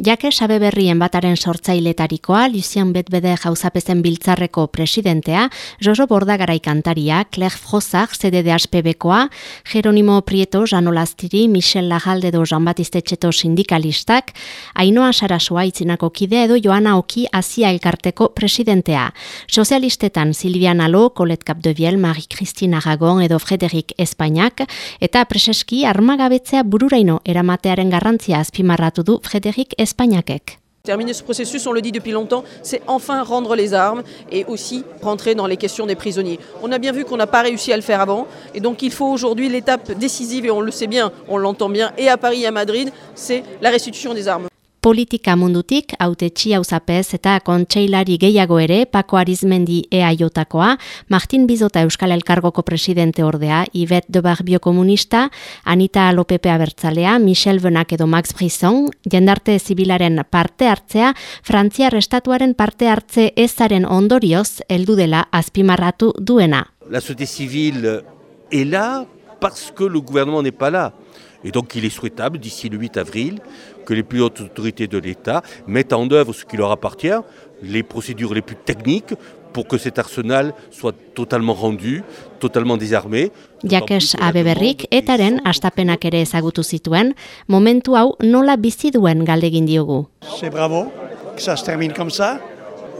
Jake sabe berrien bataren sortzailetarikoa, Lucien Betbede jauzapezen biltzarreko presidentea, Jojo Bordagarai kantaria, Claire Frozak, CDD-HPBkoa, Jeronimo Prieto, Janolastiri, Michel Lajalde do Jean Batiste Txeto sindikalistak, Ainoa Sarasua itzinako kide edo Joana Oki Asia elkarteko presidentea. Sozialistetan Silvia Nalo, Colette Capdeviel, Marie-Christine Aragon edo Frederik Espainiak, eta preseski armagabetzea bururaino eramatearen garrantzia azpimarratu du Frederik Terminer ce processus, on le dit depuis longtemps, c'est enfin rendre les armes et aussi rentrer dans les questions des prisonniers. On a bien vu qu'on n'a pas réussi à le faire avant et donc il faut aujourd'hui l'étape décisive et on le sait bien, on l'entend bien et à Paris et à Madrid, c'est la restitution des armes. Politika mundutik haute txiauzapez eta kontseilari gehiago ere Pako Arizmendi EAJotakoa, Martin Bizota Euskal Elkargoko presidente ordea, Ibet de Barbio komunista, Anita Lopepe Abertzalea, Michel Benak edo Max Brisson, jendarte zibilaren parte hartzea, Frantzia restatuaren parte hartze ezaren ondorioz heldu dela azpimarratu duena. La société civile est là parce que le gouvernement n'est pas là. Et donc il est souhaitable, d'ici le 8 avril, que les plus hautes autorités de l'État mettent en œuvre ce qui leur appartient, les procédures les plus techniques, pour que cet arsenal soit totalement rendu, totalement désarmé. Jakes Abeberrik etaren astapenak ere ezagutu zituen, momentu hau nola bizi duen galdegin diogu. C'est bravo que ça se termine comme ça.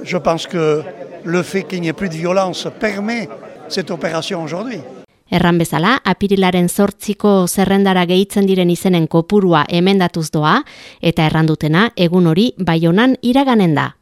Je pense que le fait qu'il n'y ait plus de violence permet cette opération aujourd'hui. Erran bezala, apirilaren zortziko zerrendara gehitzen diren izenen kopurua emendatuz doa, eta errandutena egun hori baionan iraganen da.